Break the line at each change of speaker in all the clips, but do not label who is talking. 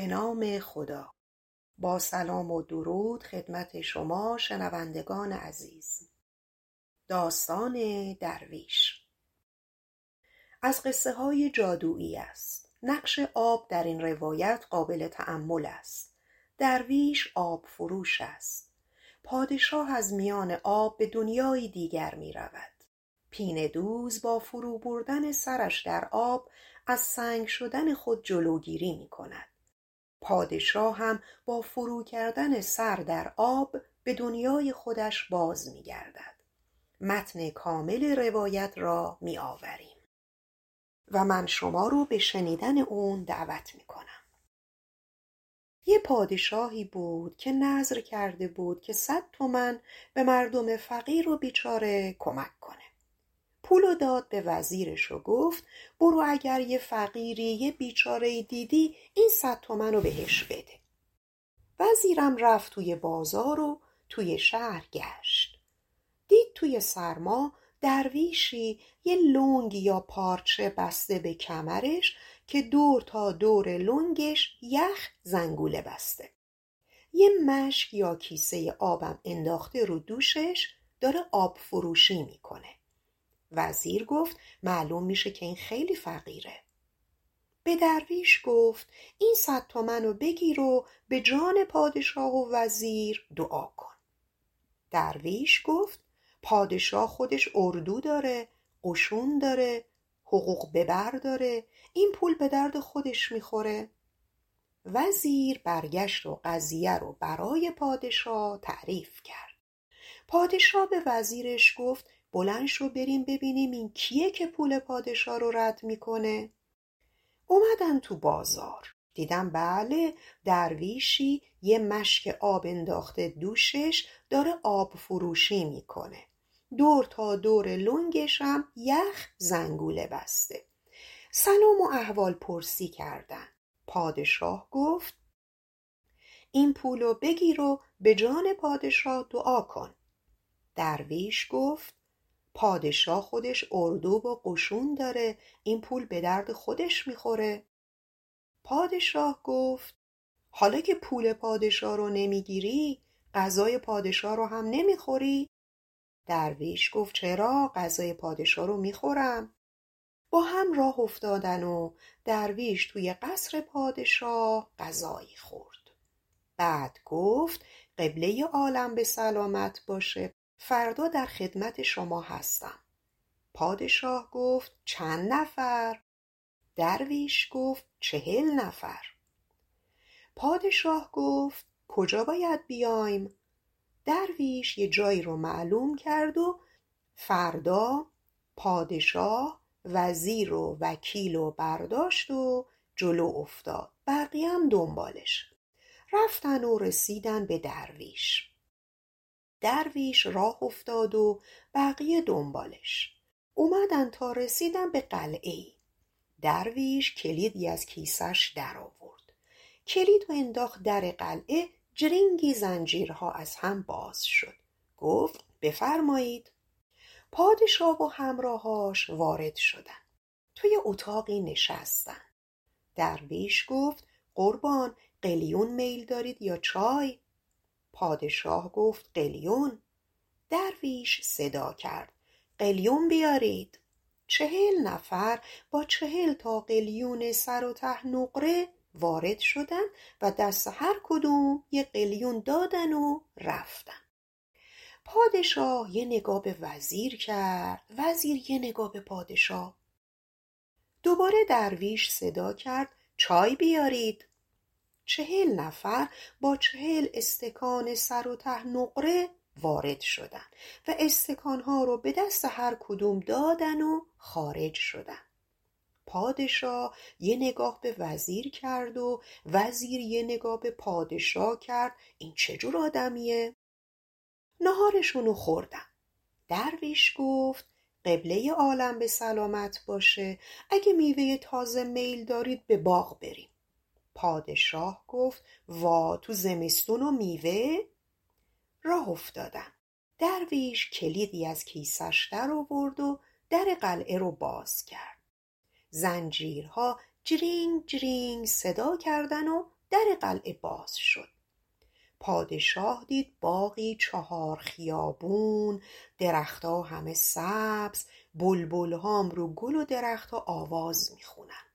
به نام خدا. با سلام و درود خدمت شما شنوندگان عزیز. داستان درویش. از قصه های جادویی است. نقش آب در این روایت قابل تأمل است. درویش آب فروش است. پادشاه از میان آب به دنیایی دیگر می رود پینه دوز با فرو بردن سرش در آب از سنگ شدن خود جلوگیری می کند پادشاه هم با فرو کردن سر در آب به دنیای خودش باز می گردد متن کامل روایت را می آوریم و من شما رو به شنیدن اون دعوت می کنم یه پادشاهی بود که نظر کرده بود که صد تومن به مردم فقیر و بیچاره کمک کنه. پولو داد به وزیرش و گفت برو اگر یه فقیری یه بیچاره دیدی این صد تومن رو بهش بده. وزیرم رفت توی بازار و توی شهر گشت. دید توی سرما درویشی یه لنگ یا پارچه بسته به کمرش که دور تا دور لنگش یخ زنگوله بسته. یه مشک یا کیسه آبم انداخته رو دوشش داره آب فروشی می‌کنه. وزیر گفت معلوم میشه که این خیلی فقیره. به درویش گفت این صد تومن بگیر و به جان پادشاه و وزیر دعا کن. درویش گفت پادشاه خودش اردو داره قشون داره حقوق ببر داره این پول به درد خودش می‌خوره. وزیر برگشت و قضیه رو برای پادشاه تعریف کرد. پادشاه به وزیرش گفت بلند شو بریم ببینیم این کیه که پول پادشاه رو رد می‌کنه. اومدن تو بازار. دیدم بله درویشی یه مشک آب انداخته دوشش داره آب فروشی می‌کنه. دور تا دور لنگشم یخ زنگوله بسته. سلام و احوال پرسی کردن. پادشاه گفت این پولو بگیر و به جان پادشاه دعا کن. درویش گفت پادشاه خودش اردو و قشون داره این پول به درد خودش می‌خوره. پادشاه گفت حالا که پول پادشاه رو نمی‌گیری غذای پادشاه رو هم نمی‌خوری. درویش گفت چرا غذای پادشاه رو می‌خورم؟ با هم راه افتادن و درویش توی قصر پادشاه غذایی خورد. بعد گفت قبله عالم به سلامت باشه. فردا در خدمت شما هستم. پادشاه گفت چند نفر؟ درویش گفت چهل نفر. پادشاه گفت کجا باید بیایم؟ درویش یه جایی رو معلوم کرد و فردا پادشاه وزیر و وکیل و برداشت و جلو افتاد. بقیه هم دنبالش. رفتن و رسیدن به درویش. درویش راه افتاد و بقیه دنبالش. اومدن تا رسیدن به قلعه درویش کلیدی از کیسش در آورد. کلید و انداخت در قلعه جرینگی زنجیرها از هم باز شد. گفت بفرمایید. پادشاه و همراهاش وارد شدن. توی اتاقی نشستن. درویش گفت قربان قلیون میل دارید یا چای؟ پادشاه گفت قلیون؟ درویش صدا کرد قلیون بیارید. چهل نفر با چهل تا قلیون سر و ته نقره وارد شدن و دست هر کدوم یه قلیون دادن و رفتن. پادشاه یه نگاه به وزیر کرد وزیر یه نگاه به پادشاه. دوباره درویش صدا کرد چای بیارید. چهل نفر با چهل استکان سر و ته نقره وارد شدن و استکانها رو به دست هر کدوم دادن و خارج شدن. پادشاه یه نگاه به وزیر کرد و وزیر یه نگاه به پادشاه کرد. این چجور آدمیه؟ نهارشونو خوردن. درویش گفت قبله عالم به سلامت باشه. اگه میوه تازه میل دارید به باغ بریم. پادشاه گفت وا تو زمستون و میوه؟ راه افتادن درویش کلیدی از کیسش در آورد و در قلعه رو باز کرد. زنجیرها جرینگ جرینگ صدا کردن و در قلعه باز شد. پادشاه دید باقی چهار خیابون درختها همه سبز بلبلهام رو گل و درختها آواز می‌خونن.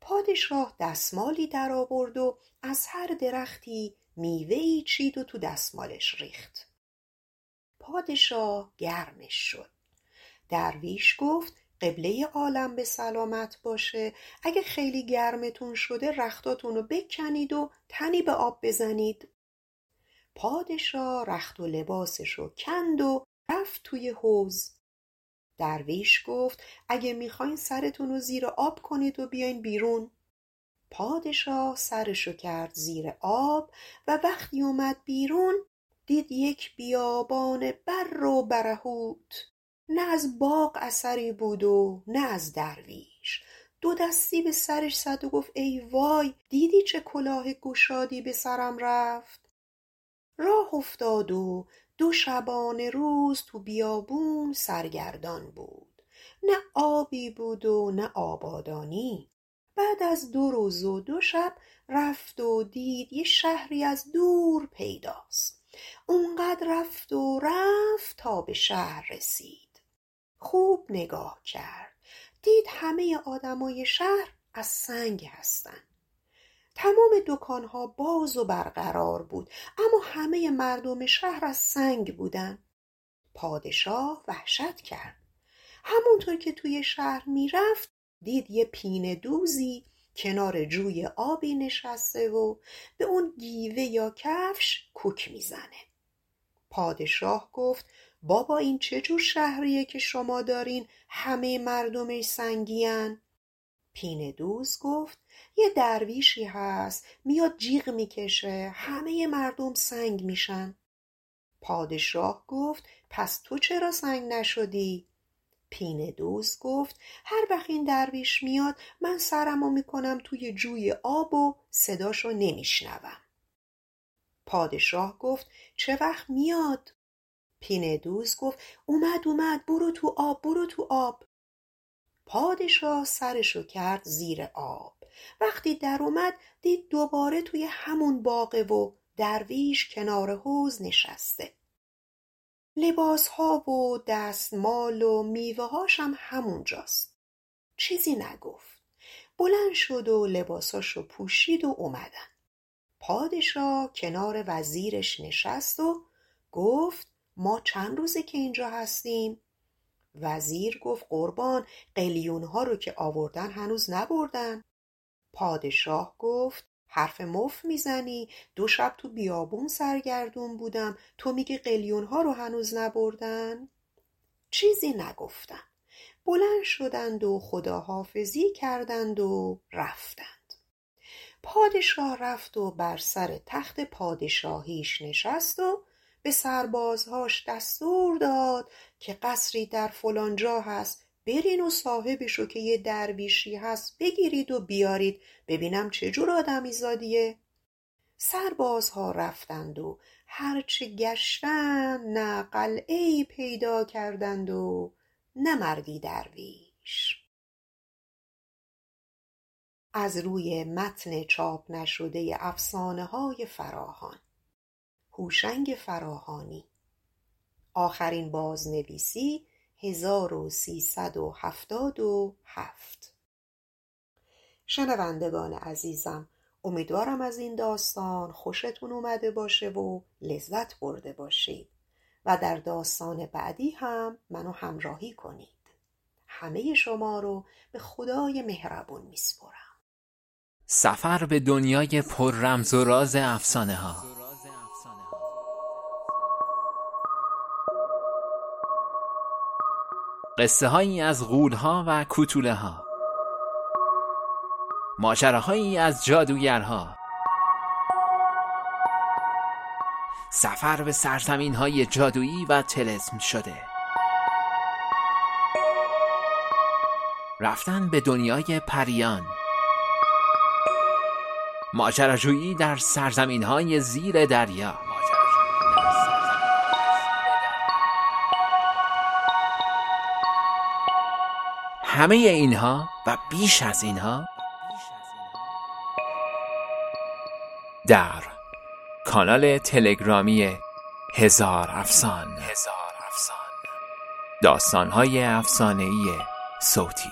پادشاه دستمالی در آورد و از هر درختی میوهای چید و تو دستمالش ریخت. پادشاه گرمش شد. درویش گفت قبله عالم به سلامت باشه. اگه خیلی گرمتون شده رختاتون رو بکنید و تنی به آب بزنید. پادشاه رخت و لباسش رو کند و رفت توی حوز درویش گفت اگه می‌خواین سرتون رو زیر آب کنید و بیاین بیرون. پادشاه سرشو کرد زیر آب و وقتی اومد بیرون دید یک بیابان بر و برهوت. نه از باغ اثری بود و نه از درویش. دو دستی به سرش زد و گفت ای وای دیدی چه کلاه گشادی به سرم رفت؟ راه افتاد و دو شبانه روز تو بیابون سرگردان بود. نه آبی بود و نه آبادانی. بعد از دو روز و دو شب رفت و دید یه شهری از دور پیداست. اونقدر رفت و رفت تا به شهر رسید. خوب نگاه کرد. دید همه آدمای شهر از سنگ هستن. تمام دکانها باز و برقرار بود اما همه مردم شهر از سنگ بودن. پادشاه وحشت کرد. همونطور که توی شهر می‌رفت دید یه پینه دوزی کنار جوی آبی نشسته و به اون گیوه یا کفش کوک می‌زنه. پادشاه گفت بابا این چه جور شهریه که شما دارین؟ همه مردمش سنگیان. پینه دوز گفت یه درویشی هست. میاد جیغ می‌کشه. همه مردم سنگ میشن. پادشاه گفت پس تو چرا سنگ نشدی؟ پینه دوز گفت هر وقت این درویش میاد من سرمو می‌کنم توی جوی آب و صداشو نمیشنوم. پادشاه گفت چه وقت میاد؟ پینه دوز گفت اومد اومد برو تو آب برو تو آب. پادشاه سرشو کرد زیر آب. وقتی در اومد دید دوباره توی همون باغه و درویش کنار حوز نشسته. لباسها و دستمال و میوه‌هاش هم همونجاست چیزی نگفت. بلند شد و لباساشو پوشید و اومدن. پادشاه کنار وزیرش نشست و گفت ما چند روزه که اینجا هستیم؟ وزیر گفت قربان قلیونها رو که آوردن هنوز نبردن. پادشاه گفت حرف مف می‌زنی دو شب تو بیابون سرگردون بودم تو میگی قلیونها رو هنوز نبردن؟ چیزی نگفتن بلند شدند و خداحافظی کردند و رفتند. پادشاه رفت و بر سر تخت پادشاهیش نشست و به سربازهاش دستور داد که قصری در فلانجا هست برین و صاحبشو که یه درویشی هست بگیرید و بیارید. ببینم چه جور آدمی زادیه. سربازها رفتند و هرچه گشتند نه قلعه پیدا کردند و نه مردی درویش. از روی متن چاپ نشده افسانه های فراهان. هوشنگ فراهانی. آخرین بازنویسی هزار و سیصد و هفتاد و هفت. شنوندگان عزیزم امیدوارم از این داستان خوشتون اومده باشه و لذت برده باشید. و در داستان بعدی هم منو همراهی کنید. همه شما رو به خدای مهربون میسپرم.
سفر به دنیای پر رمز و راز افسانه ها قصه هایی از غولها و کوتوله ها ماجراهایی از جادوگرها. سفر به سرزمین های جادویی و تلسم شده. رفتن به دنیای پریان. ماجراجویی در سرزمین های زیر دریا. همه اینها و بیش از اینها در کانال تلگرامی هزار افسان. هزار افسان. داستانهای افسانه‌ای صوتی.